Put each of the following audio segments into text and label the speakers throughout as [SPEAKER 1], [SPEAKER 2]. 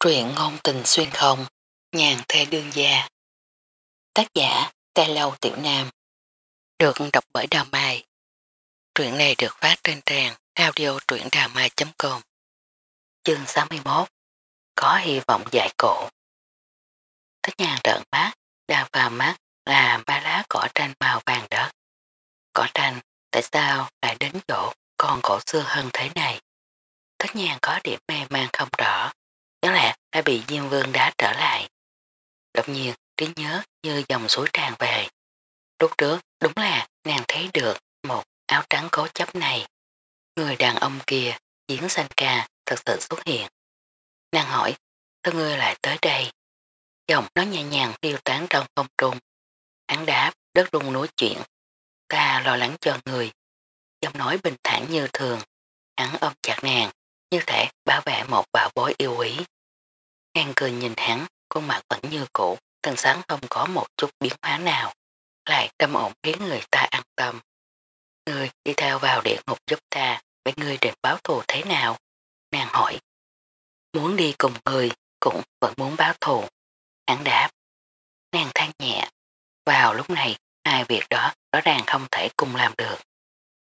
[SPEAKER 1] Truyện ngôn tình xuyên không, nhàn thê đương gia. Tác giả, Tê Lâu Tiểu Nam. Được đọc bởi Đào Mai. Truyện này được phát trên trang audio truyệnđàmai.com Chương 61 Có hy vọng giải cổ thích nhàn trợn mắt, đào vào mắt là ba lá cỏ tranh màu vàng đất. Cỏ tranh, tại sao lại đến chỗ con cổ xưa hơn thế này? Tất nhàn có điểm mê man không rõ Chẳng lẽ đã bị Diêm Vương đá trở lại. Đột nhiên trí nhớ như dòng suối tràn về. Lúc trước đúng là nàng thấy được một áo trắng cố chấp này. Người đàn ông kia, chiến xanh ca, thật sự xuất hiện. Nàng hỏi, sao ngươi lại tới đây? Giọng nó nhẹ nhàng tiêu tán trong không trung. Hắn đáp, đất rung núi chuyện. Ta lo lắng cho người. Giọng nói bình thản như thường. Hắn ôm chặt nàng, như thể bảo vệ một bảo bối yêu quý. Nàng cười nhìn hắn, khuôn mặt vẫn như cũ, thần sáng không có một chút biến hóa nào. Lại tâm ổn khiến người ta an tâm. Ngươi đi theo vào địa ngục giúp ta, với ngươi định báo thù thế nào? Nàng hỏi. Muốn đi cùng người, cũng vẫn muốn báo thù. Hắn đáp. Nàng than nhẹ. Vào lúc này, hai việc đó rõ ràng không thể cùng làm được.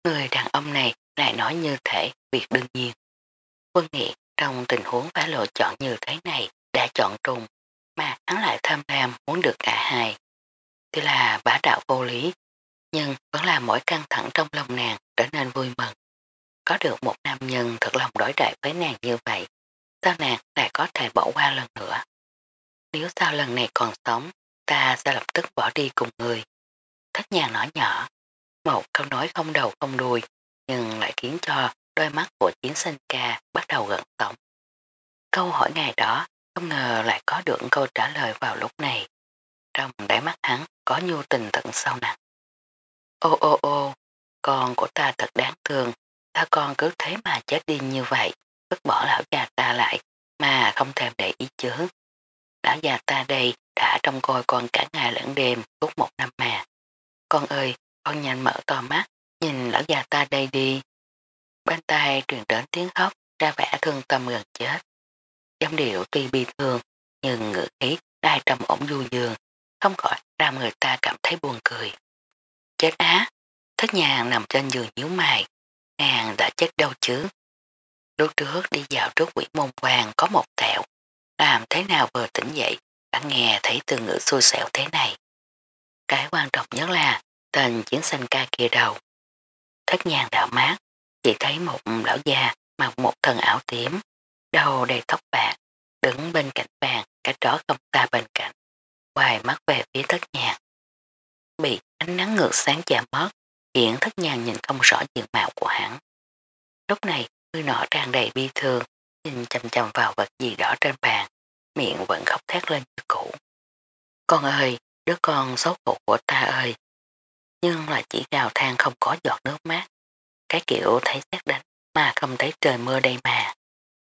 [SPEAKER 1] Người đàn ông này lại nói như thể việc đương nhiên. Quân nghị trong tình huống phải lựa chọn như thế này, đã chọn trùng, mà hắn lại tham lam muốn được cả hai. Tuy là bá đạo vô lý, nhưng vẫn là mỗi căng thẳng trong lòng nàng trở nên vui mừng. Có được một nam nhân thật lòng đối đại với nàng như vậy, sao nàng lại có thể bỏ qua lần nữa. Nếu sau lần này còn sống, ta sẽ lập tức bỏ đi cùng người. Thất nhàng nói nhỏ, một câu nói không đầu không đuôi, nhưng lại khiến cho đôi mắt của chiến sinh ca bắt đầu gần tổng. Câu hỏi ngày đó không ngờ lại có được câu trả lời vào lúc này. Trong đáy mắt hắn có nhu tình tận sâu nặng. Ô ô ô, con của ta thật đáng thương, ta con cứ thế mà chết đi như vậy, vứt bỏ lão già ta lại mà không thèm để ý chứ. Lão già ta đây đã trông coi con cả ngày lẫn đêm suốt một năm mà. Con ơi, con nhanh mở to mắt, nhìn lão già ta đây đi. Bên tai truyền đến tiếng khóc, ra vẻ thương tâm gần chết. Giọng điệu tuy bi thương, nhưng ngữ khí đai trầm ổn du dương, không khỏi làm người ta cảm thấy buồn cười. Chết á, thất nhàng nằm trên giường nhíu mày, nàng đã chết đâu chứ. Lúc trước đi dạo trước quỷ môn hoàng có một tẹo, làm thế nào vừa tỉnh dậy, đã nghe thấy từ ngữ xui xẻo thế này. Cái quan trọng nhất là tên chiến sinh ca kia đầu. Thất nhàng đạo mát, chỉ thấy một lão già mặc một thân áo tím, đầu đầy tóc bạc, đứng bên cạnh bàn, cách đó không ta bên cạnh, hoài mắt về phía thất nhạc. Bị ánh nắng ngược sáng chạm mất, hiện thất nhàng nhìn không rõ diện mạo của hắn. Lúc này, người nọ tràn đầy bi thương, nhìn chầm chầm vào vật gì đó trên bàn, miệng vẫn khóc thét lên như cũ. Con ơi, đứa con xấu khổ của ta ơi! Nhưng là chỉ gào than không có giọt nước mát. Cái kiểu thấy xét đánh mà không thấy trời mưa đây mà.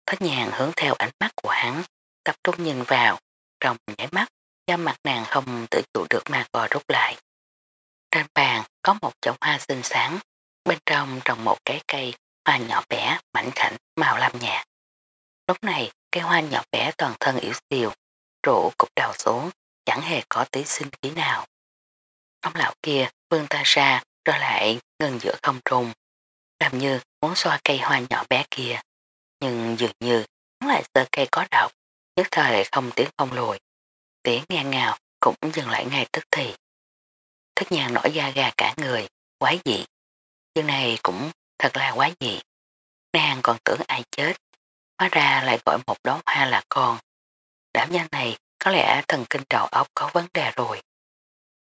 [SPEAKER 1] Thất nhàng hướng theo ánh mắt của hắn, tập trung nhìn vào, trong nháy mắt, da mặt nàng không tự chủ được mà gò rút lại. Trên bàn có một chậu hoa xinh sáng, bên trong trồng một cái cây hoa nhỏ bé, mảnh khảnh, màu lam nhạt. Lúc này, cây hoa nhỏ bé toàn thân yếu xìu, rủ cục đầu xuống, chẳng hề có tí sinh khí nào. Ông lão kia vươn ta ra rồi lại ngừng giữa không trung, làm như muốn xoa cây hoa nhỏ bé kia nhưng dường như hắn lại sơ cây có độc, nhất thời không tiếng không lùi. Tiếng nghe ngào cũng dừng lại ngay tức thì. Thất nhàng nổi da gà cả người, quái dị. Chuyện này cũng thật là quái dị. Nàng còn tưởng ai chết, hóa ra lại gọi một đống hoa là con. Đảm nhân này có lẽ thần kinh đầu óc có vấn đề rồi.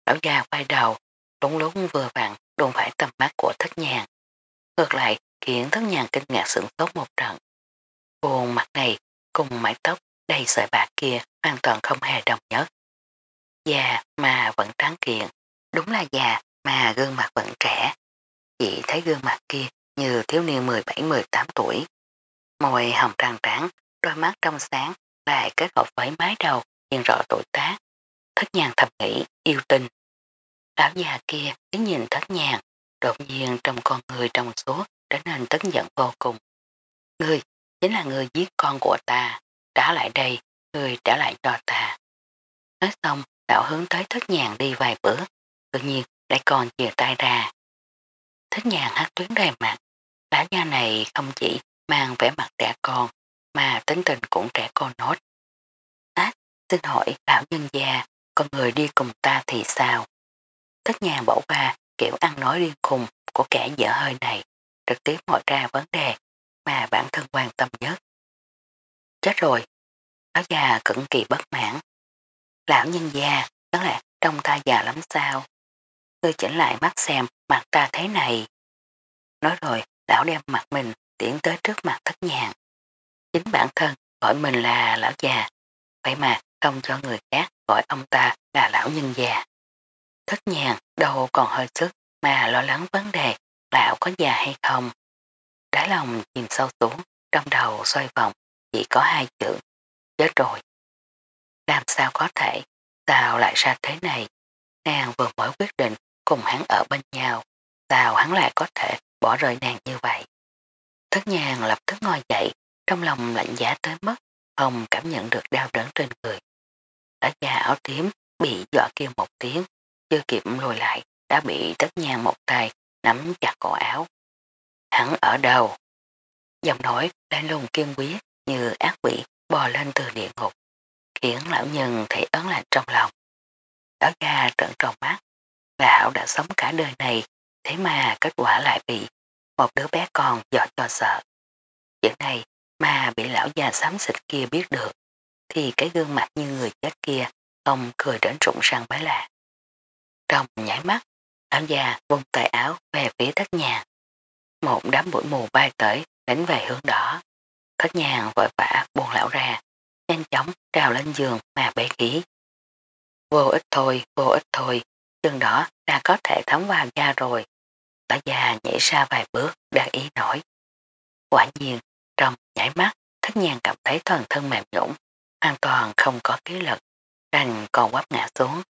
[SPEAKER 1] Lão già quay đầu, đúng lúc vừa vặn đụng phải tầm mắt của thất nhàng. Ngược lại khiến thất nhàng kinh ngạc sửng tốt một trận. Khuôn mặt này cùng mái tóc đầy sợi bạc kia hoàn toàn không hề đồng nhất. Già mà vẫn tráng kiện, đúng là già mà gương mặt vẫn trẻ. Chỉ thấy gương mặt kia như thiếu niên 17-18 tuổi. Môi hồng trăng trắng, đôi mắt trong sáng lại kết hợp với mái đầu nhìn rõ tuổi tác. Thất nhàng thầm nghĩ, yêu tình. Lão già kia cứ nhìn thất nhàng, đột nhiên trong con người trong suốt trở nên tấn giận vô cùng. Ngươi, chính là người giết con của ta. trả lại đây, người trả lại cho ta. Nói xong, đạo hướng tới thất nhàn đi vài bước, tự nhiên lại còn chìa tay ra. Thất nhàn hát tuyến đầy mặt, lá nha này không chỉ mang vẻ mặt trẻ con, mà tính tình cũng trẻ con nốt. Ách, xin hỏi lão nhân gia, con người đi cùng ta thì sao? Thất nhàn bỏ qua kiểu ăn nói điên khùng của kẻ dở hơi này, trực tiếp hỏi ra vấn đề mà bản thân quan tâm nhất. Chết rồi, lão già cực kỳ bất mãn. Lão nhân già đó là trong ta già lắm sao? Ngươi chỉnh lại mắt xem mặt ta thế này. Nói rồi, lão đem mặt mình tiến tới trước mặt thất nhàn. Chính bản thân gọi mình là lão già, vậy mà không cho người khác gọi ông ta là lão nhân già. Thất nhàn đâu còn hơi sức mà lo lắng vấn đề lão có già hay không. Đá lòng chìm sâu xuống, trong đầu xoay vòng, chỉ có hai chữ, chết rồi. Làm sao có thể, sao lại ra thế này? Nàng vừa mới quyết định cùng hắn ở bên nhau, sao hắn lại có thể bỏ rơi nàng như vậy? Thất nhàn lập tức ngồi dậy, trong lòng lạnh giá tới mất, không cảm nhận được đau đớn trên người. Ở da áo tím bị dọa kêu một tiếng, chưa kịp lùi lại, đã bị tất nhang một tay nắm chặt cổ áo. Hắn ở đâu? Giọng nói đang lùng kiên quyết như ác quỷ bò lên từ địa ngục, khiến lão nhân thấy ớn lạnh trong lòng. Đó ra trận tròn mắt, lão đã sống cả đời này, thế mà kết quả lại bị một đứa bé con dọa cho sợ. Chuyện này mà bị lão già xám xịt kia biết được, thì cái gương mặt như người chết kia không cười đến rụng răng bái lạ. Trong nhảy mắt, lão già vung tay áo về phía thất nhà. Một đám bụi mù bay tới đánh về hướng đó. Thất nhàng vội vã buồn lão ra, nhanh chóng trào lên giường mà bể khí. Vô ích thôi, vô ích thôi, chừng đó đã có thể thấm vào da rồi. Lão già nhảy ra vài bước, đang ý nổi. Quả nhiên, trong nhảy mắt, thất nhàng cảm thấy toàn thân mềm nhũng, hoàn toàn không có ký lực, đành còn quắp ngã xuống.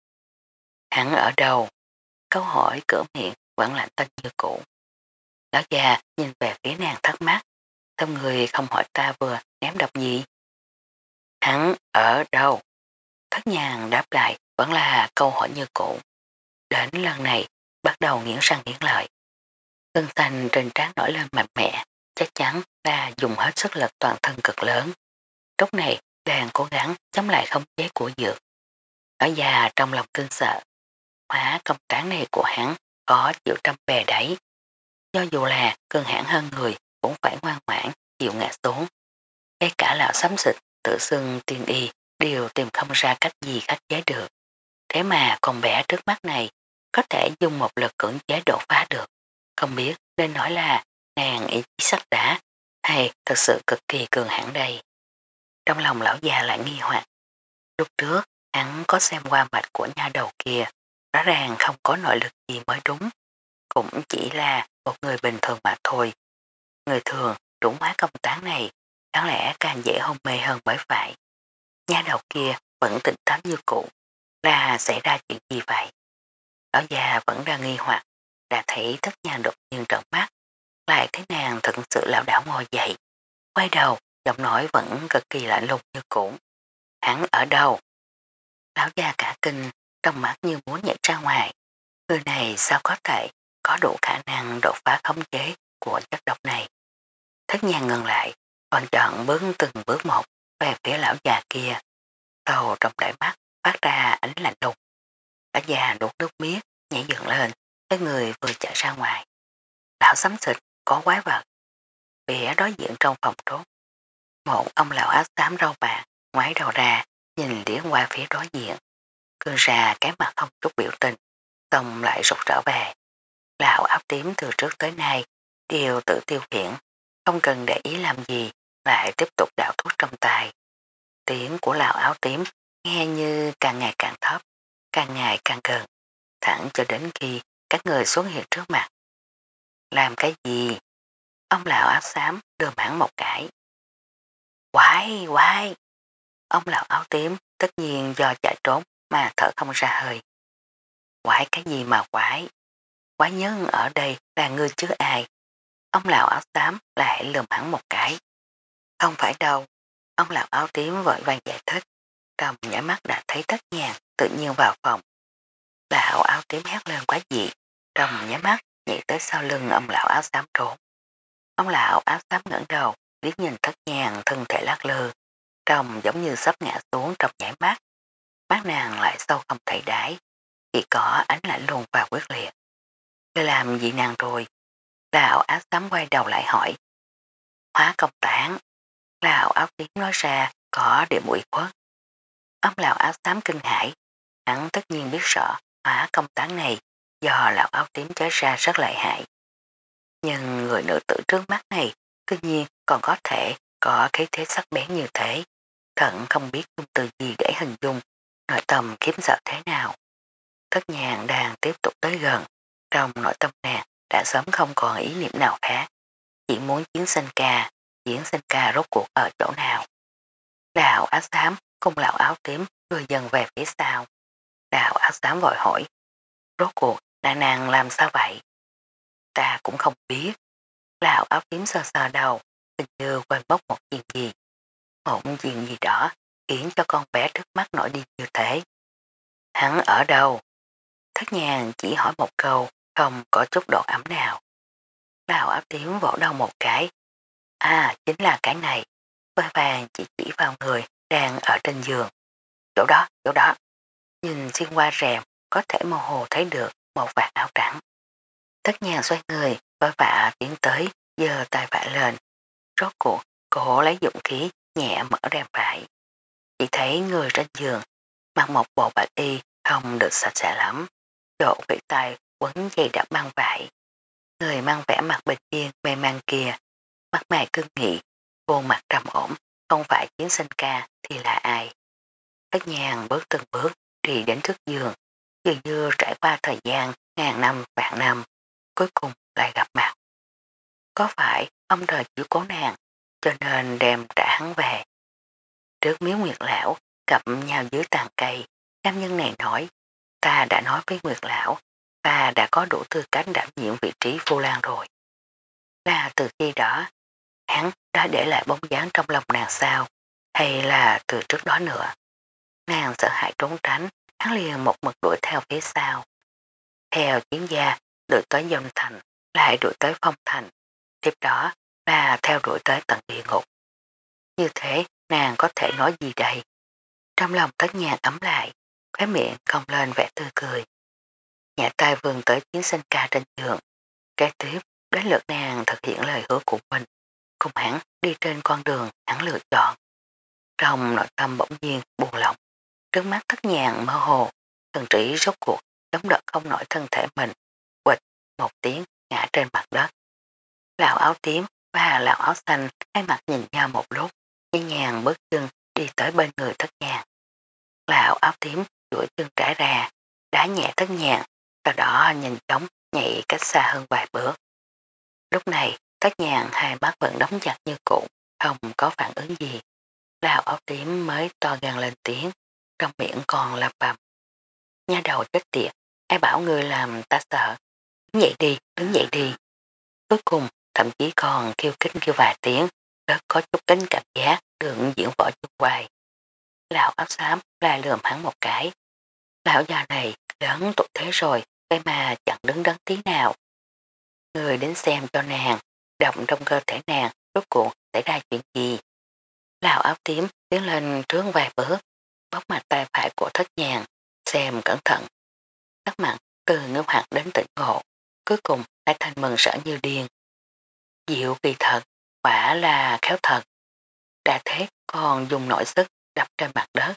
[SPEAKER 1] Hắn ở đâu? Câu hỏi cửa miệng vẫn lạnh tân như cũ. Lão già nhìn về phía nàng thắc mắc, sao người không hỏi ta vừa ném độc gì? Hắn ở đâu? Thất nhàng đáp lại vẫn là câu hỏi như cũ. Đến lần này, bắt đầu nghiến răng nghiến lợi. Cơn thành trên trán nổi lên mạnh mẽ, chắc chắn ta dùng hết sức lực toàn thân cực lớn. Lúc này đang cố gắng chống lại không chế của dược. Ở già trong lòng cơn sợ, hóa công tán này của hắn có chịu trăm bè đấy. Do dù là cơn hãn hơn người, cũng phải ngoan ngoãn, chịu ngã xuống. Ngay cả lão sắm xịt, tự xưng tiên y, đều tìm không ra cách gì khắc chế được. Thế mà con bé trước mắt này, có thể dùng một lực cưỡng chế đột phá được. Không biết nên nói là nàng ý chí sắc đá, hay thật sự cực kỳ cường hãn đây. Trong lòng lão già lại nghi hoặc. Lúc trước, hắn có xem qua mạch của nha đầu kia rõ ràng không có nội lực gì mới đúng. Cũng chỉ là một người bình thường mà thôi. Người thường trúng hóa công tán này đáng lẽ càng dễ hôn mê hơn bởi phải. Nha đầu kia vẫn tỉnh táo như cũ là xảy ra chuyện gì vậy? Lão già vẫn đang nghi hoặc đã thấy thất nhà đột nhiên trợn mắt lại thấy nàng thật sự lão đảo ngồi dậy. Quay đầu, giọng nói vẫn cực kỳ lạnh lùng như cũ. Hắn ở đâu? Lão già cả kinh, trong mắt như muốn nhảy ra ngoài. Người này sao có thể có đủ khả năng đột phá khống chế của chất độc này. Thất nhà ngừng lại, còn chọn bước từng bước một về phía lão già kia. Đầu trong đại mắt phát ra ánh lạnh đục, Lão già đột nước miết, nhảy dựng lên, cái người vừa chạy ra ngoài. Lão sắm xịt, có quái vật. Vỉa đối diện trong phòng trốt. Một ông lão áo xám rau bạc, ngoái đầu ra, nhìn điểm qua phía đối diện. Cương ra cái mặt không chút biểu tình, xong lại rụt trở về. Lão áo tím từ trước tới nay đều tự tiêu khiển, không cần để ý làm gì, lại tiếp tục đảo thuốc trong tay. Tiếng của lão áo tím nghe như càng ngày càng thấp, càng ngày càng gần, thẳng cho đến khi các người xuất hiện trước mặt. Làm cái gì? Ông lão áo xám đưa mãn một cái. Quái, quái! Ông lão áo tím tất nhiên do chạy trốn mà thở không ra hơi. Quái cái gì mà quái? Quái nhân ở đây là ngươi chứ ai? Ông lão áo xám lại lườm hẳn một cái. Không phải đâu. Ông lão áo tím vội vàng giải thích, trong nhảy mắt đã thấy tất nhàng tự nhiên vào phòng. Lão áo tím hét lên quá dị, trong nhảy mắt nhảy tới sau lưng ông lão áo xám trốn. Ông lão áo xám ngẩng đầu, liếc nhìn thất nhàng thân thể lắc lư, trông giống như sắp ngã xuống trong nhảy mắt. Mắt nàng lại sâu không thấy đáy, chỉ có ánh lạnh lùng và quyết liệt. Ngươi làm gì nàng rồi? Lão áo xám quay đầu lại hỏi. Hóa công tán. Lão áo tím nói ra có điểm mũi khuất. Ông lão áo xám kinh hãi, hắn tất nhiên biết sợ hóa công tán này do lão áo tím chế ra rất lợi hại. Nhưng người nữ tử trước mắt này tự nhiên còn có thể có cái thế sắc bén như thế. Thận không biết dùng từ gì để hình dung nội tâm kiếm sợ thế nào. Thất nhàng đang tiếp tục tới gần, trong nội tâm nàng đã sớm không còn ý niệm nào khác. Chỉ muốn chiến sinh ca, chiến sinh ca rốt cuộc ở chỗ nào. Đạo ác xám cùng lão áo tím đưa dần về phía sau. Đạo ác xám vội hỏi, rốt cuộc là nàng làm sao vậy? Ta cũng không biết. Lão áo tím sơ sơ đầu, hình như quên bốc một chuyện gì. Một chuyện gì đó khiến cho con bé trước mắt nổi đi như thế. Hắn ở đâu? Thất nhàng chỉ hỏi một câu, không có chút độ ấm nào. Lão áp tiếng vỗ đầu một cái. À, chính là cái này. Vơi vàng chỉ chỉ vào người đang ở trên giường. Chỗ đó, chỗ đó. Nhìn xuyên qua rèm, có thể mơ hồ thấy được một vạt áo trắng. Thất nhàng xoay người, vội vạ tiến tới, giờ tay vạ lên. Rốt cuộc, cổ lấy dụng khí, nhẹ mở rèm vải. Chỉ thấy người trên giường, mặc một bộ bạc y không được sạch sẽ lắm. Độ vĩ tay quấn dây đã mang vải. Người mang vẻ mặt bình yên mê mang kia, mặt mày cương nghị, vô mặt trầm ổn, không phải chiến sinh ca thì là ai. Tất nhàng bước từng bước đi đến trước giường, dường như trải qua thời gian ngàn năm vạn năm, cuối cùng lại gặp mặt. Có phải ông đời chịu cố nàng, cho nên đem trả hắn về. Trước miếu nguyệt lão, gặp nhau dưới tàn cây, nam nhân này nói, ta đã nói với nguyệt lão, ta đã có đủ tư cách đảm nhiệm vị trí vô lan rồi. Là từ khi đó, hắn đã để lại bóng dáng trong lòng nàng sao, hay là từ trước đó nữa. Nàng sợ hãi trốn tránh, hắn liền một mực đuổi theo phía sau. Theo chiến gia, đuổi tới dòng thành, lại đuổi tới phong thành. Tiếp đó là theo đuổi tới tận địa ngục. Như thế, nàng có thể nói gì đây? Trong lòng tất nhàng ấm lại, khóe miệng cong lên vẻ tươi cười. Nhã tay vườn tới chiến sinh ca trên giường. Kế tiếp, đến lượt nàng thực hiện lời hứa của mình. Cùng hắn đi trên con đường hắn lựa chọn. Trong nội tâm bỗng nhiên buồn lỏng. Trước mắt thất nhàng mơ hồ, thần trí rốt cuộc, chống đỡ không nổi thân thể mình. Quịch, một tiếng, ngã trên mặt đất. Lão áo tím và lão áo xanh hai mặt nhìn nhau một lúc, nhẹ nhàng bước chân đi tới bên người thất nhàng. Lão áo tím đuổi chân trải ra, đá nhẹ thất nhàng, sau đó nhìn chóng nhảy cách xa hơn vài bước. Lúc này, thất nhàng hai mắt vẫn đóng chặt như cũ, không có phản ứng gì. Lão áo tím mới to gần lên tiếng, trong miệng còn lặp bầm. Nha đầu chết tiệt, ai bảo ngươi làm ta sợ. Đứng dậy đi, đứng dậy đi. Cuối cùng, thậm chí còn kêu kính kêu vài tiếng, rất có chút kính cảm giác đường diễn võ chung hoài. Lão áo xám lại lườm hắn một cái. Lão già này lớn tục thế rồi, cái mà chẳng đứng đắn tí nào. Người đến xem cho nàng, động trong cơ thể nàng, rốt cuộc xảy ra chuyện gì. Lão áo tím tiến lên trướng vài bước, bóc mặt tay phải của thất nhàng, xem cẩn thận. Sắc mặt từ ngưỡng hạt đến tỉnh ngộ, cuối cùng lại thành mừng sở như điên. Diệu kỳ thật, quả là khéo thật. đa thế còn dùng nội sức đập trên mặt đất,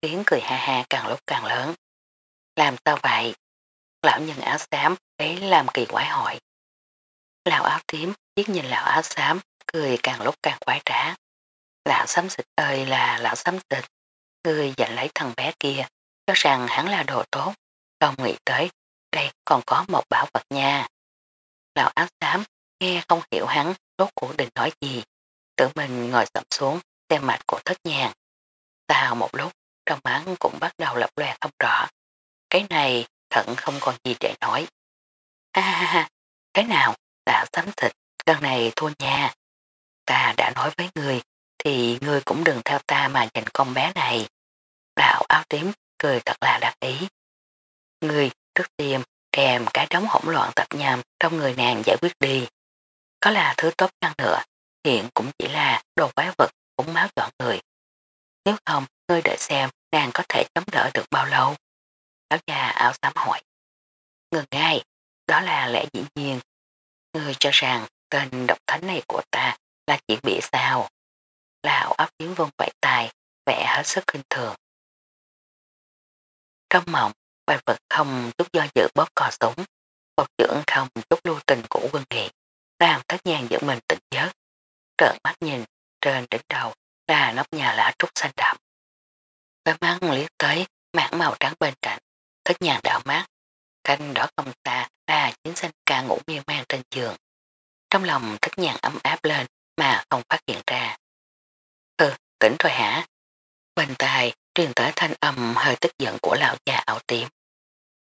[SPEAKER 1] tiếng cười ha ha càng lúc càng lớn. Làm sao vậy? Lão nhân áo xám ấy làm kỳ quái hỏi. Lão áo tím biết nhìn lão áo xám cười càng lúc càng quái trá. Lão xám xịt ơi là lão xám xịt. Người giành lấy thằng bé kia cho rằng hắn là đồ tốt. Không nghĩ tới đây còn có một bảo vật nha. Lão áo xám nghe không hiểu hắn rốt cuộc định nói gì. Tự mình ngồi sậm xuống xem mạch của thất nhàng. Sau một lúc trong mắt cũng bắt đầu lập loè không rõ. Cái này thận không còn gì để nói. Ha ha ha, thế nào, đã sắm thịt, lần này thua nha. Ta đã nói với người, thì ngươi cũng đừng theo ta mà giành con bé này. Đạo áo tím cười thật là đặc ý. Ngươi trước tiên kèm cái đống hỗn loạn tập nhằm trong người nàng giải quyết đi. Có là thứ tốt chăng nữa, hiện cũng chỉ là đồ quái vật cũng máu dọn người. Nếu không, ngươi đợi xem nàng có thể chống đỡ được bao lâu. Áo già áo xám hỏi. Ngừng ngay, đó là lẽ dĩ nhiên. Ngươi cho rằng tên độc thánh này của ta là chuyện bị sao. Lão áp tiếng vông quậy tài, vẽ hết sức kinh thường. Trong mộng, bài vật không chút do dự bóp cò súng, một trưởng không chút lưu tình của quân nghị, làm thất nhàng giữ mình tỉnh giấc. Trợn mắt nhìn, trên đỉnh đầu là nóc nhà lá trúc xanh đậm. Với mắt liếc tới mảng màu trắng bên cạnh, thất nhàng đảo mát, canh đỏ không xa là chiến sinh ca ngủ miên man trên giường. Trong lòng thất nhàng ấm áp lên mà không phát hiện ra. Ừ, tỉnh rồi hả? Bên tai truyền tới thanh âm hơi tức giận của lão già ảo tím.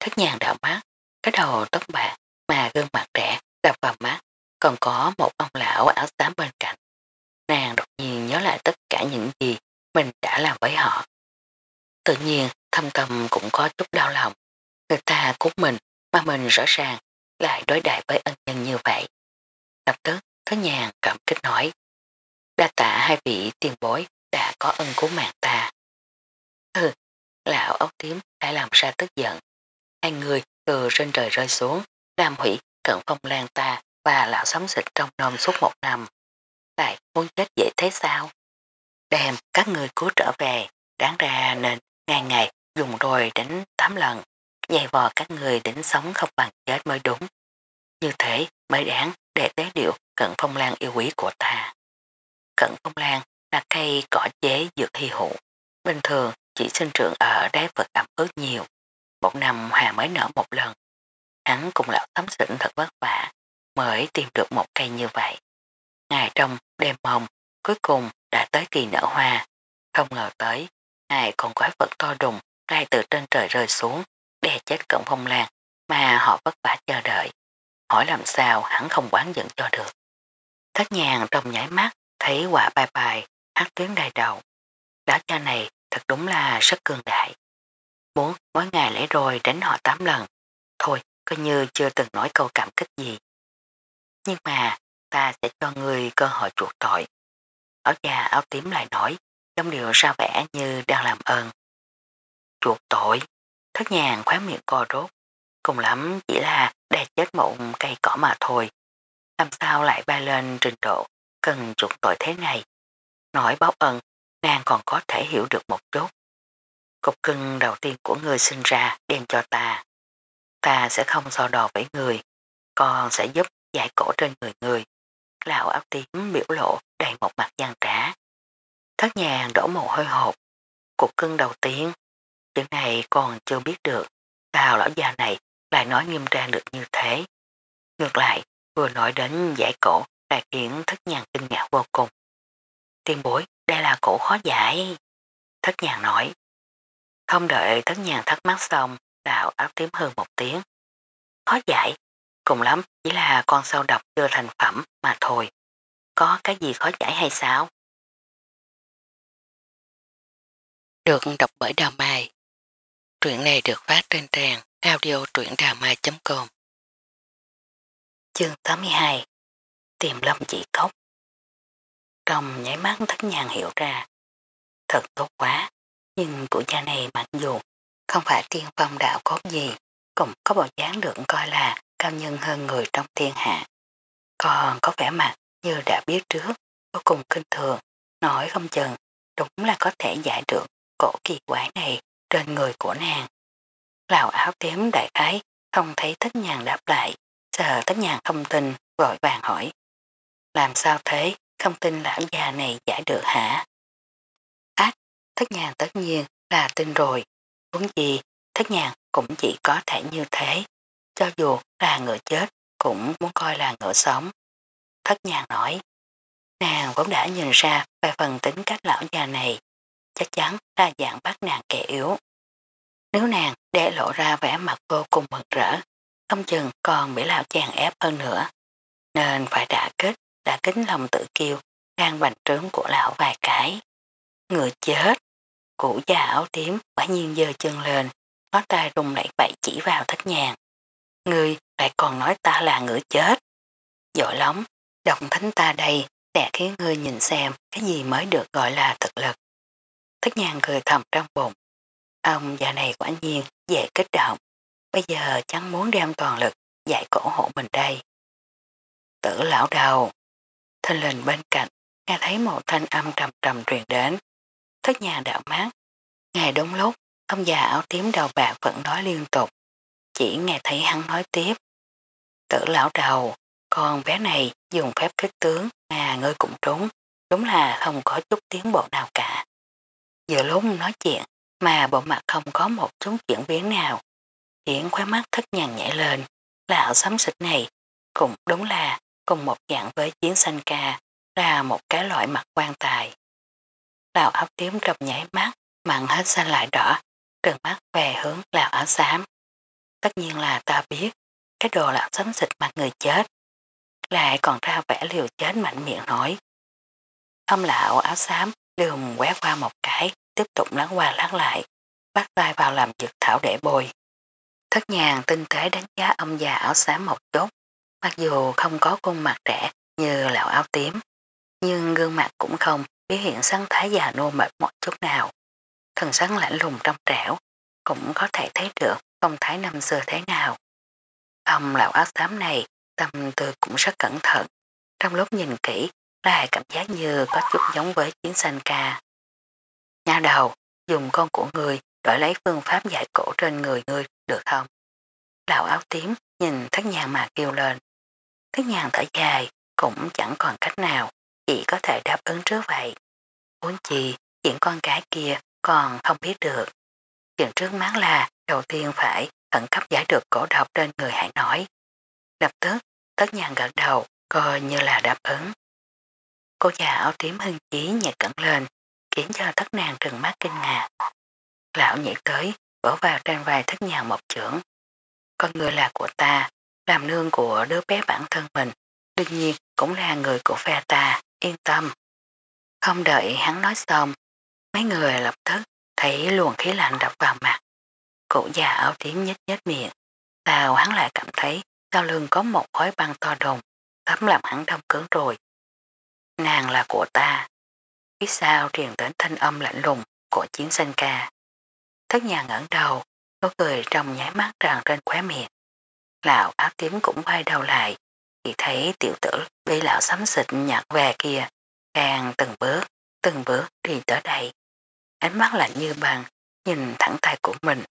[SPEAKER 1] Thất nhàng đảo mắt, cái đầu tóc bạc mà gương mặt trẻ đập vào mắt, còn có một ông lão áo xám bên cạnh. Nàng đột nhiên nhớ lại tất cả những gì mình đã làm với họ. Tự nhiên thâm tâm cũng có chút đau lòng. Người ta cứu mình mà mình rõ ràng lại đối đại với ân nhân như vậy. Lập tức thứ nhàng cảm kích nói. Đa tạ hai vị tiền bối đã có ân cứu mạng ta. Ừ, lão ốc tím đã làm ra tức giận. Hai người từ trên trời rơi xuống, làm hủy cận phong lan ta và lão sống xịt trong nôm suốt một năm. Lại muốn chết dễ thế sao? Đem các người cứu trở về, đáng ra nên ngày ngày dùng rồi đánh 8 lần, dày vò các người đến sống không bằng chết mới đúng. Như thế mới đáng để tế điệu cận phong lan yêu quý của ta. Cận phong lan là cây cỏ chế dược hy hữu. Bình thường chỉ sinh trưởng ở đáy vật ẩm ướt nhiều. Một năm hà mới nở một lần. Hắn cùng lão thấm xịn thật vất vả mới tìm được một cây như vậy. Ngày trong đêm mông cuối cùng đã tới kỳ nở hoa. Không ngờ tới, ngài còn quái vật to đùng ngay từ trên trời rơi xuống đè chết cận phong lan mà họ vất vả chờ đợi. Hỏi làm sao hắn không quán giận cho được. Thất nhàng trong nhảy mắt thấy quả bài bài hát tuyến đầy đầu. Đá cha này thật đúng là rất cường đại. Muốn mỗi ngày lễ rồi đánh họ 8 lần. Thôi, coi như chưa từng nói câu cảm kích gì. Nhưng mà, ta sẽ cho người cơ hội chuộc tội. Áo già áo tím lại nói, trong điều ra vẻ như đang làm ơn. Chuộc tội, thất nhàng khóa miệng co rốt. Cùng lắm chỉ là đè chết một cây cỏ mà thôi. Làm sao lại bay lên trình độ cần chuộc tội thế này. Nói báo ơn, nàng còn có thể hiểu được một chút. Cục cưng đầu tiên của người sinh ra đem cho ta. Ta sẽ không so đò với người, còn sẽ giúp giải cổ trên người người. Lão áo tím biểu lộ đầy một mặt gian trá. Thất nhàng đổ mồ hôi hột. Cục cưng đầu tiên, chuyện này còn chưa biết được. Sao lão già này lại nói nghiêm trang được như thế? Ngược lại, vừa nói đến giải cổ lại khiến thất nhàng kinh ngạc vô cùng. Tiên bối, đây là cổ khó giải. Thất nhàng nói. Không đợi thất nhàng thắc mắc xong, đạo áo tím hơn một tiếng. Khó giải, cùng lắm chỉ là con sâu độc chưa thành phẩm mà thôi. Có cái gì khó giải hay sao? Được đọc bởi Đào Mai. Truyện này được phát trên trang audio truyệnđàmai.com Chương 82 Tìm lâm chỉ cốc Trong nháy mắt thất nhàng hiểu ra Thật tốt quá Nhưng của cha này mặc dù không phải tiên phong đạo cốt gì cũng có bộ dáng được coi là cao nhân hơn người trong thiên hạ. Còn có vẻ mặt như đã biết trước vô cùng kinh thường nói không chừng đúng là có thể giải được cổ kỳ quái này trên người của nàng. Lào áo tím đại ái không thấy thất nhàng đáp lại sợ thất nhàng không tin vội vàng hỏi làm sao thế không tin lão già này giải được hả? Ác thất nhàng tất nhiên là tin rồi. Muốn gì, thất nhàng cũng chỉ có thể như thế. Cho dù là ngựa chết, cũng muốn coi là ngựa sống. Thất nhàng nói, nàng cũng đã nhìn ra vài phần tính cách lão già này. Chắc chắn là dạng bắt nàng kẻ yếu. Nếu nàng để lộ ra vẻ mặt vô cùng mực rỡ, không chừng còn bị lão chàng ép hơn nữa. Nên phải đã kết, đã kính lòng tự kiêu, đang bành trướng của lão vài cái. Người chết, cụ già áo tím quả nhiên dơ chân lên, ngó tay rung lại bậy chỉ vào thất nhàng. Người lại còn nói ta là ngựa chết. Giỏi lắm, động thánh ta đây sẽ khiến ngươi nhìn xem cái gì mới được gọi là thực lực. Thất nhàng cười thầm trong bụng. Ông già này quả nhiên dễ kích động. Bây giờ chẳng muốn đem toàn lực dạy cổ hộ mình đây. Tử lão đầu. Thanh lên bên cạnh, nghe thấy một thanh âm trầm trầm truyền đến. Thất nhà đạo mát. Ngày đúng lúc, ông già áo tím đầu bạc vẫn nói liên tục. Chỉ nghe thấy hắn nói tiếp. Tử lão đầu, con bé này dùng phép kích tướng mà ngươi cũng trúng. Đúng là không có chút tiến bộ nào cả. Giờ lúc nói chuyện mà bộ mặt không có một chút chuyển biến nào. Hiện khóe mắt thất nhằn nhảy lên. Lão xám xịt này cũng đúng là cùng một dạng với chiến sanh ca là một cái loại mặt quan tài. Lão áo tím trong nhảy mắt mặn hết xanh lại đỏ trừng mắt về hướng lão áo xám. Tất nhiên là ta biết cái đồ lão sấm xịt mặt người chết lại còn ra vẻ liều chết mạnh miệng nói. Ông lão áo xám đường quét qua một cái tiếp tục lắng qua lắng lại bắt tay vào làm dược thảo để bồi. Thất nhàng tinh tế đánh giá ông già áo xám một chút, mặc dù không có khuôn mặt trẻ như lão áo tím, nhưng gương mặt cũng không biểu hiện săn thái già nô mệt một chút nào. Thần sắc lạnh lùng trong trẻo, cũng có thể thấy được phong thái năm xưa thế nào. Ông lão áo xám này tâm tư cũng rất cẩn thận, trong lúc nhìn kỹ lại cảm giác như có chút giống với chiến sanh ca. Nhà đầu, dùng con của người đổi lấy phương pháp giải cổ trên người ngươi được không? Lão áo tím nhìn thất nhàng mà kêu lên. Thất nhàng thở dài cũng chẳng còn cách nào, chỉ có thể đáp ứng trước vậy. Muốn gì, chuyện con cái kia còn không biết được. Chuyện trước mắt là đầu tiên phải khẩn cấp giải được cổ độc trên người hãy nói. Lập tức, tất nhàng gật đầu, coi như là đáp ứng. Cô già áo tím hưng chí nhẹ cẩn lên, khiến cho thất nàng trừng mắt kinh ngạc. Lão nhảy tới, vỗ vào trên vai thất nhàng một trưởng. Con người là của ta, làm nương của đứa bé bản thân mình, đương nhiên cũng là người của phe ta, yên tâm. Không đợi hắn nói xong, mấy người lập tức thấy luồng khí lạnh đập vào mặt. Cụ già áo tím nhếch nhếch miệng, sao hắn lại cảm thấy sau lưng có một khói băng to đùng, thấm làm hắn đông cứng rồi. Nàng là của ta. Phía sau truyền đến thanh âm lạnh lùng của chiến sinh ca. Thất nhà ngẩn đầu, có cười trong nháy mắt tràn trên khóe miệng. Lão áo tím cũng quay đầu lại, chỉ thấy tiểu tử bị lão sắm xịt nhặt về kia, càng từng bước, từng bước đi tới đây. Ánh mắt lạnh như bằng, nhìn thẳng tay của mình,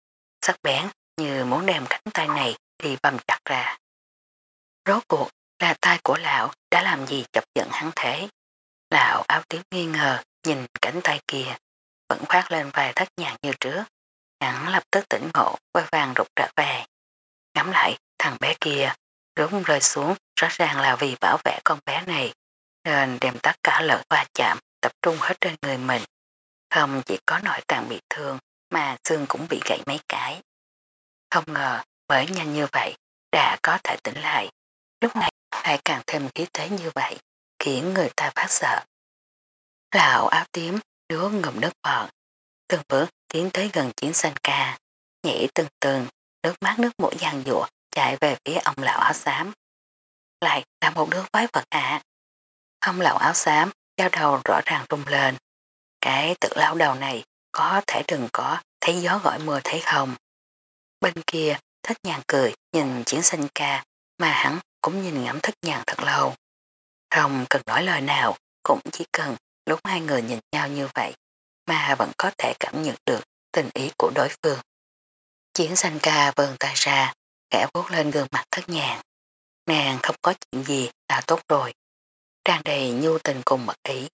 [SPEAKER 1] sắc bén như muốn đem cánh tay này thì bầm chặt ra. Rốt cuộc là tay của lão đã làm gì chọc giận hắn thế. Lão áo tím nghi ngờ nhìn cánh tay kia, vẫn khoát lên vài thất nhạc như trước. Hắn lập tức tỉnh ngộ, quay vàng rụt trở về. Ngắm lại, thằng bé kia, rúng rơi xuống, rõ ràng là vì bảo vệ con bé này, nên đem tất cả lợn va chạm, tập trung hết trên người mình. Không chỉ có nội tạng bị thương, mà xương cũng bị gãy mấy cái. Không ngờ, bởi nhanh như vậy, đã có thể tỉnh lại. Lúc này lại càng thêm khí thế như vậy, khiến người ta phát sợ. Lão áo tím, đứa ngầm nước bọt, từng bước tiến tới gần chiến sanh ca, nhảy từng từng, nước mắt nước mũi giang dụa chạy về phía ông lão áo xám. Lại là một đứa quái vật ạ. Ông lão áo xám, giao đầu rõ ràng rung lên. Cái tự lão đầu này có thể đừng có thấy gió gọi mưa thấy không. Bên kia, thất nhàng cười nhìn chiến sinh ca mà hắn cũng nhìn ngắm thất nhàng thật lâu. Rồng cần nói lời nào, cũng chỉ cần lúc hai người nhìn nhau như vậy mà vẫn có thể cảm nhận được tình ý của đối phương. Chiến sanh ca vươn tay ra, kẻ vuốt lên gương mặt thất nhàng. Nàng không có chuyện gì là tốt rồi. Trang đầy nhu tình cùng mật ý.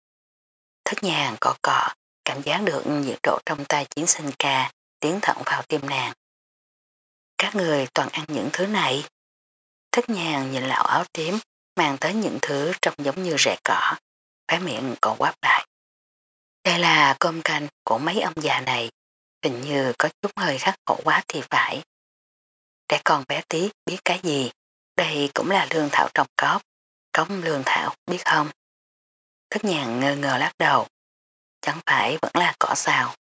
[SPEAKER 1] Thất nhàng cọ cọ, cảm giác được nhiệt độ trong tay chiến sinh ca tiến thẳng vào tim nàng. Các người toàn ăn những thứ này. Thất nhàng nhìn lão áo tím mang tới những thứ trông giống như rẻ cỏ, phá miệng còn quáp lại. Đây là cơm canh của mấy ông già này, hình như có chút hơi khắc khổ quá thì phải. Trẻ con bé tí biết cái gì, đây cũng là lương thảo trồng cóp, cống lương thảo biết không? Thất nhàng ngơ ngơ lắc đầu. Chẳng phải vẫn là cỏ sao.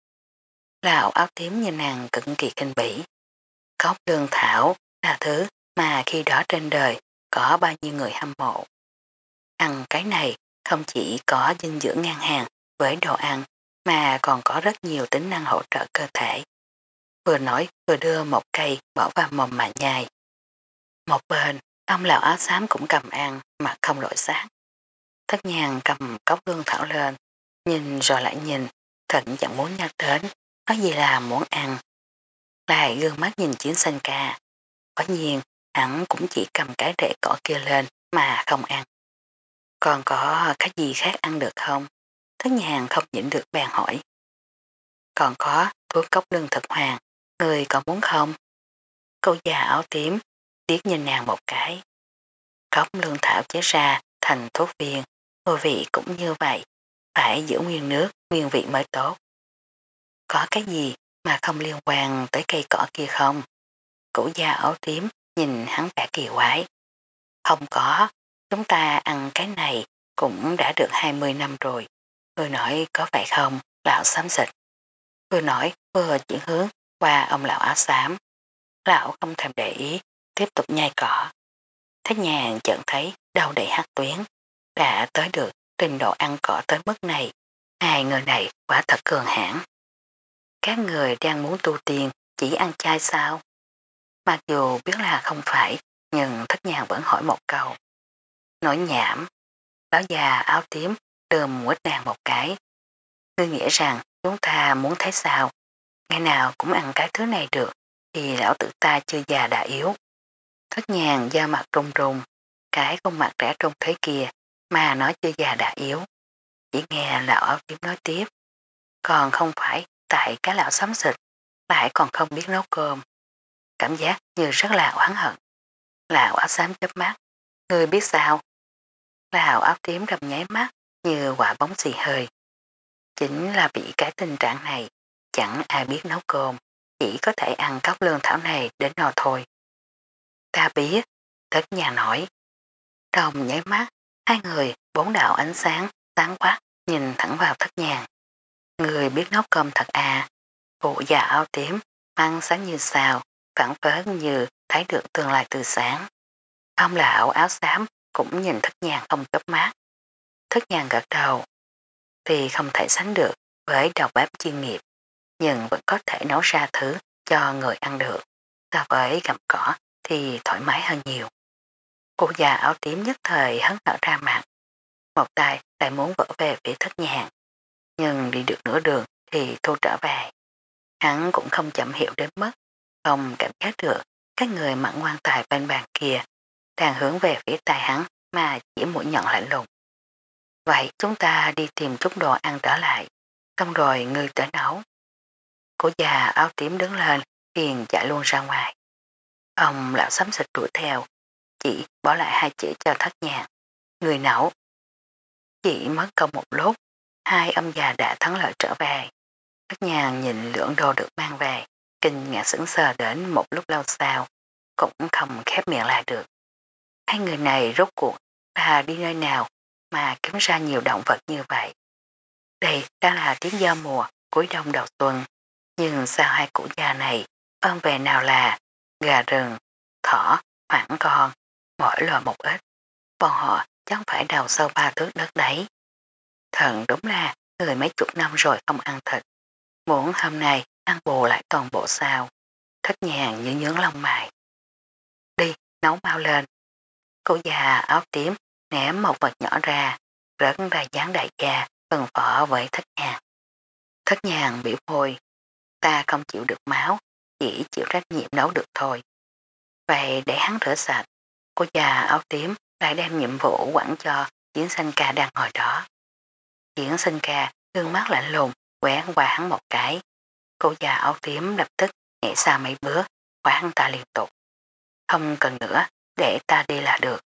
[SPEAKER 1] Lão áo tím như nàng cực kỳ kinh bỉ. Cốc lương thảo là thứ mà khi đó trên đời có bao nhiêu người hâm mộ. Ăn cái này không chỉ có dinh dưỡng ngang hàng với đồ ăn mà còn có rất nhiều tính năng hỗ trợ cơ thể. Vừa nói vừa đưa một cây bỏ vào mồm mà nhai. Một bên, ông lão áo xám cũng cầm ăn mà không lội xác. Thất nhàng cầm cốc lương thảo lên, nhìn rồi lại nhìn, thật chẳng muốn nhắc đến, có gì là muốn ăn. Lại gương mắt nhìn chiến sinh ca. Có nhiên, hắn cũng chỉ cầm cái rễ cỏ kia lên mà không ăn. Còn có cái gì khác ăn được không? Thất nhàn không nhịn được bèn hỏi. Còn có thuốc cốc lương thực hoàng, người còn muốn không? Cô già áo tím, điếc nhìn nàng một cái. Cốc lương thảo chế ra thành thuốc viên, mùi vị cũng như vậy, phải giữ nguyên nước, nguyên vị mới tốt. Có cái gì mà không liên quan tới cây cỏ kia không? Củ già áo tím nhìn hắn vẻ kỳ quái. Không có, chúng ta ăn cái này cũng đã được 20 năm rồi. Người nói có phải không, lão xám xịt. Vừa nói vừa chuyển hướng qua ông lão áo xám. Lão không thèm để ý, tiếp tục nhai cỏ. Thế nhàn chợt thấy đau đầy hát tuyến, đã tới được trình độ ăn cỏ tới mức này. Hai người này quả thật cường hãn. Các người đang muốn tu tiên chỉ ăn chay sao? Mặc dù biết là không phải, nhưng thất nhàn vẫn hỏi một câu. Nói nhảm, lão già áo tím đơm quýt nàng một cái. Ngươi nghĩ rằng chúng ta muốn thấy sao? Ngày nào cũng ăn cái thứ này được, thì lão tử ta chưa già đã yếu. Thất nhàn da mặt rung rung, cái con mặt trẻ trung thế kia mà nói chưa già đã yếu. Chỉ nghe lão áo tím nói tiếp. Còn không phải tại cái lão xóm xịt, lại còn không biết nấu cơm. Cảm giác như rất là oán hận. Lão áo xám chớp mắt. Người biết sao? Lão áo tím rầm nháy mắt như quả bóng xì hơi. Chính là bị cái tình trạng này, chẳng ai biết nấu cơm, chỉ có thể ăn cốc lương thảo này đến no thôi. Ta biết, tất nhà nổi. Đồng nháy mắt, hai người bốn đạo ánh sáng, sáng quát, nhìn thẳng vào thất nhàng. Người biết nấu cơm thật à, cụ già áo tím, mang sáng như sao, phản phớn như thấy được tương lai từ sáng. Ông lão áo xám cũng nhìn thất nhàng không cấp mát. Thất nhàng gật đầu, thì không thể sánh được với đầu bếp chuyên nghiệp, nhưng vẫn có thể nấu ra thứ cho người ăn được. So với gặm cỏ thì thoải mái hơn nhiều. Cô già áo tím nhất thời hấn nở ra mặt. Một tay lại muốn vỡ về phía thất nhàng, nhưng đi được nửa đường thì thu trở về. Hắn cũng không chậm hiểu đến mất, không cảm giác được các người mặn ngoan tài bên bàn kia đang hướng về phía tay hắn mà chỉ mũi nhọn lạnh lùng. Vậy chúng ta đi tìm chút đồ ăn trở lại, xong rồi ngươi tới nấu. Cô già áo tím đứng lên, liền chạy luôn ra ngoài. Ông lão sắm xịt đuổi theo, chị bỏ lại hai chữ cho thất nhạc. Người nấu. chị mất công một lúc, hai ông già đã thắng lợi trở về. Thất nhà nhìn lượng đồ được mang về, kinh ngạc sững sờ đến một lúc lâu sau, cũng không khép miệng lại được. Hai người này rốt cuộc là đi nơi nào mà kiếm ra nhiều động vật như vậy. Đây đã là tiếng giao mùa cuối đông đầu tuần, nhưng sao hai cụ già này ơn về nào là gà rừng, thỏ, hoảng con, mỗi loại một ít. Bọn họ chẳng phải đào sâu ba thước đất đấy. Thần đúng là người mấy chục năm rồi không ăn thịt. Muốn hôm nay ăn bù lại toàn bộ sao. Thất nhàng như nhướng lông mày. Đi, nấu mau lên. Cô già áo tím ném một vật nhỏ ra, rớt ra dáng đại gia, phần phỏ với thất nhàng. Thất nhàng biểu phôi, ta không chịu được máu, chỉ chịu trách nhiệm nấu được thôi. Vậy để hắn rửa sạch, cô già áo tím lại đem nhiệm vụ quản cho chiến sinh ca đang ngồi đó. Chiến sinh ca gương mắt lạnh lùng, quẹn qua hắn một cái. Cô già áo tím lập tức nhảy xa mấy bước, khóa hắn ta liên tục. Không cần nữa, để ta đi là được.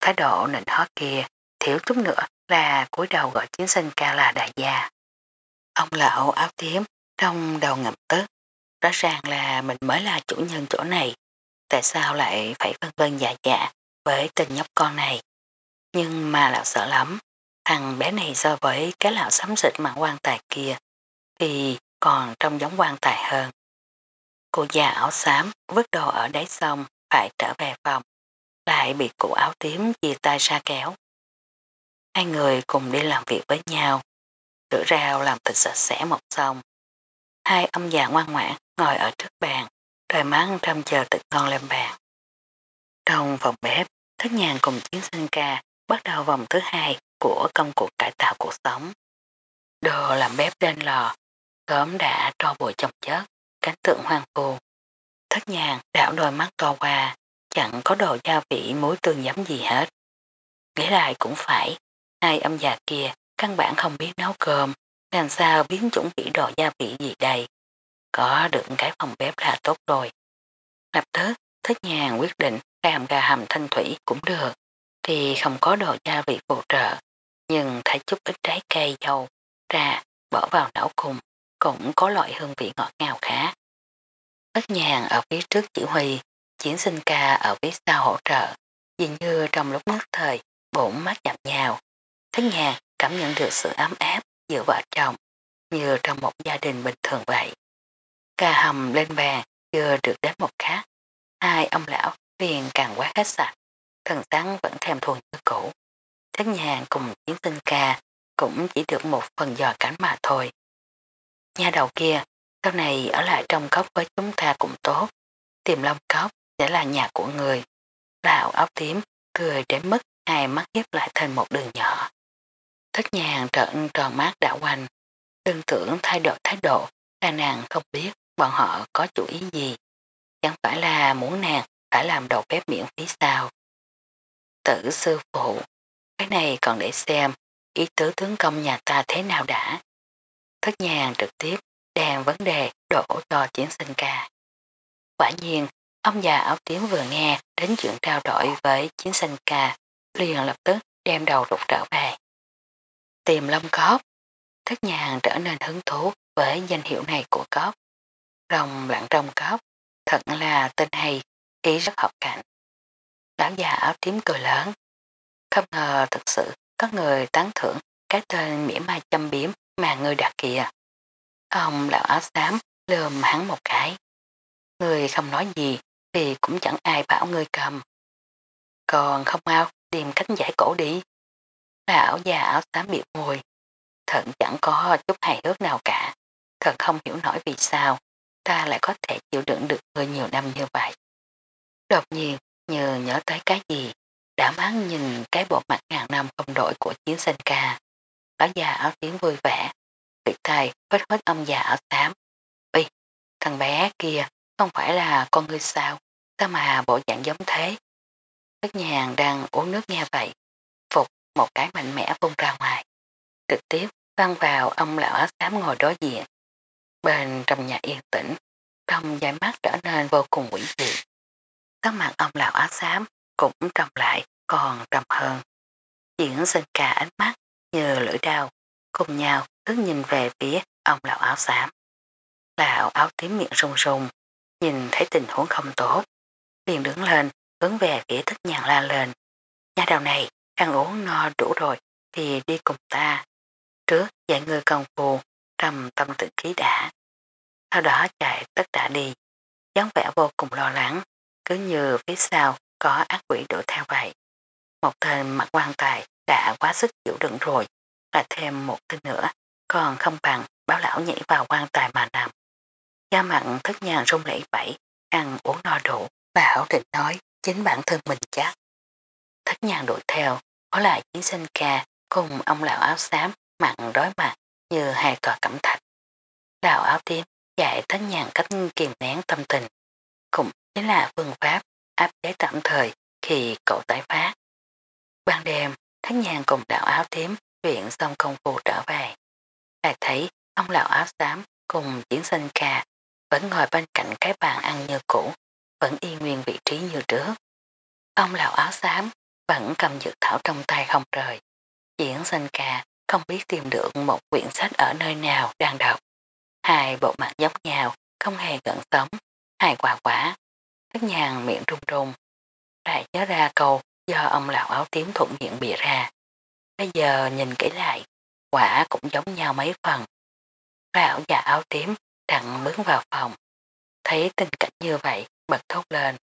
[SPEAKER 1] Thái độ nịnh hót kia, thiếu chút nữa là cúi đầu gọi chiến sinh ca là đại gia. Ông lão áo tím trong đầu ngậm tức, rõ ràng là mình mới là chủ nhân chỗ này, tại sao lại phải vân vân dạ dạ với tình nhóc con này. Nhưng mà lão sợ lắm, thằng bé này so với cái lão sắm xịt mà quan tài kia thì còn trông giống quan tài hơn. Cô già áo xám vứt đồ ở đáy sông phải trở về phòng, lại bị cụ áo tím chia tay ra kéo. Hai người cùng đi làm việc với nhau, rửa rau làm thịt sạch sẽ một xong. Hai ông già ngoan ngoãn ngồi ở trước bàn, đôi mắt trông chờ thịt ngon lên bàn. Trong phòng bếp, thất nhàn cùng chiến sinh ca bắt đầu vòng thứ hai của công cuộc cải tạo cuộc sống. Đồ làm bếp lên lò, sớm đã trò bụi chồng chất, cánh tượng hoang phù. Thất nhàn đảo đôi mắt to qua, chẳng có đồ gia vị muối tương giấm gì hết. Nghĩ lại cũng phải, hai ông già kia căn bản không biết nấu cơm, làm sao biến chuẩn bị đồ gia vị gì đây. Có được cái phòng bếp là tốt rồi. Lập tức, thích nhàn quyết định làm gà hầm thanh thủy cũng được, thì không có đồ gia vị phụ trợ, nhưng thấy chút ít trái cây dầu ra bỏ vào nấu cùng, cũng có loại hương vị ngọt ngào khá. Thất nhàn ở phía trước chỉ huy, chiến sinh ca ở phía sau hỗ trợ, dường như trong lúc nhất thời, bổn mắt chạm nhau. Thất nhàn cảm nhận được sự ấm áp giữa vợ chồng, như trong một gia đình bình thường vậy. Ca hầm lên bàn chưa được đến một khát, hai ông lão liền càng quá hết sạch, thần sáng vẫn thèm thuần như cũ. Thất nhàn cùng chiến sinh ca cũng chỉ được một phần giò cánh mà thôi. Nhà đầu kia, sau này ở lại trong cốc với chúng ta cũng tốt, tìm long cốc sẽ là nhà của người. Lão áo tím cười đến mức hai mắt hiếp lại thành một đường nhỏ. Thất nhàn trợn tròn mát đảo quanh, đừng tưởng thay đổi thái độ là nàng không biết bọn họ có chủ ý gì. Chẳng phải là muốn nàng phải làm đầu bếp miễn phí sao. Tử sư phụ, cái này còn để xem ý tứ tướng công nhà ta thế nào đã. Thất nhàn trực tiếp đem vấn đề đổ cho chiến sinh ca. Quả nhiên, ông già áo tím vừa nghe đến chuyện trao đổi với chiến sinh ca, liền lập tức đem đầu rụt trở về. Tìm lông cóp, thất nhàn trở nên hứng thú với danh hiệu này của cóp. Rồng lặng trong cốc, thật là tên hay, ý rất hợp cảnh. Lão già áo tím cười lớn. Không ngờ thực sự có người tán thưởng cái tên mỉa mai châm biếm mà người đặt kìa. Ông lão áo xám lườm hắn một cái. Người không nói gì thì cũng chẳng ai bảo người cầm. Còn không mau tìm cách giải cổ đi. Lão già áo xám biệt mùi. Thận chẳng có chút hài hước nào cả. thật không hiểu nổi vì sao ta lại có thể chịu đựng được người nhiều năm như vậy. Đột nhiên như nhớ tới cái gì, đã mắng nhìn cái bộ mặt ngàn năm không đổi của chiến sinh ca. Lão già áo tiếng vui vẻ, việc thầy vết hết ông già áo xám. Ê, thằng bé kia không phải là con người sao, sao mà bộ dạng giống thế. Tất nhàn đang uống nước nghe vậy, phục một cái mạnh mẽ vung ra ngoài. Trực tiếp văng vào ông lão áo xám ngồi đối diện. Bên trong nhà yên tĩnh, trong dài mắt trở nên vô cùng quỷ dị. Các mặt ông lão áo xám cũng trầm lại còn trầm hơn. Diễn sinh cả ánh mắt như lưỡi đau, cùng nhau cứ nhìn về phía ông lão áo xám. Lão áo tím miệng rung rung, nhìn thấy tình huống không tốt, liền đứng lên hướng về phía thích nhàn la lên. Nhà đầu này, ăn uống no đủ rồi thì đi cùng ta. Trước dạy người công phù." Trầm tâm tự khí đã. Sau đó chạy tất cả đi, dáng vẻ vô cùng lo lắng, cứ như phía sau có ác quỷ đuổi theo vậy. Một tên mặt quan tài đã quá sức chịu đựng rồi, lại thêm một tên nữa, còn không bằng báo lão nhảy vào quan tài mà nằm. Gia mặn thất nhàn rung lẫy bẫy, ăn uống no đủ, bảo định nói chính bản thân mình chắc. Thất nhàn đuổi theo, có lại chiến sinh ca cùng ông lão áo xám mặn đối mặt như hai tòa cẩm thạch. Đào áo tím dạy thánh nhàn cách kiềm nén tâm tình, cũng chính là phương pháp áp chế tạm thời khi cậu tái phát. Ban đêm, thánh nhàn cùng đạo áo tím luyện xong công phu trở về. Lại thấy ông lão áo xám cùng chiến sinh ca vẫn ngồi bên cạnh cái bàn ăn như cũ, vẫn y nguyên vị trí như trước. Ông lão áo xám vẫn cầm dược thảo trong tay không rời. Diễn sinh ca không biết tìm được một quyển sách ở nơi nào đang đọc. Hai bộ mặt giống nhau, không hề gần sống, hai quả quả. Tất nhàng miệng rung rung. Lại nhớ ra câu do ông lão áo tím thuận miệng bịa ra. Bây giờ nhìn kỹ lại, quả cũng giống nhau mấy phần. Lão già áo tím đặng bước vào phòng. Thấy tình cảnh như vậy, bật thốt lên.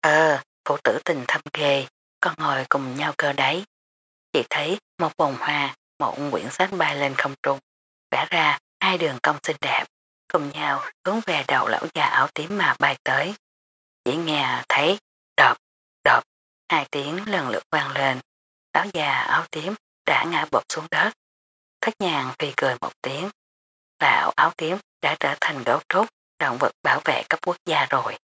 [SPEAKER 1] Ờ, phụ tử tình thâm ghê, con ngồi cùng nhau cơ đấy. Chỉ thấy một bồn hoa, một quyển sách bay lên không trung, vẽ ra hai đường cong xinh đẹp, cùng nhau hướng về đầu lão già áo tím mà bay tới. Chỉ nghe thấy đập, đập, hai tiếng lần lượt vang lên. Lão già áo tím đã ngã bột xuống đất. Thất nhàng phi cười một tiếng. Lão áo tím đã trở thành gấu trúc, động vật bảo vệ cấp quốc gia rồi.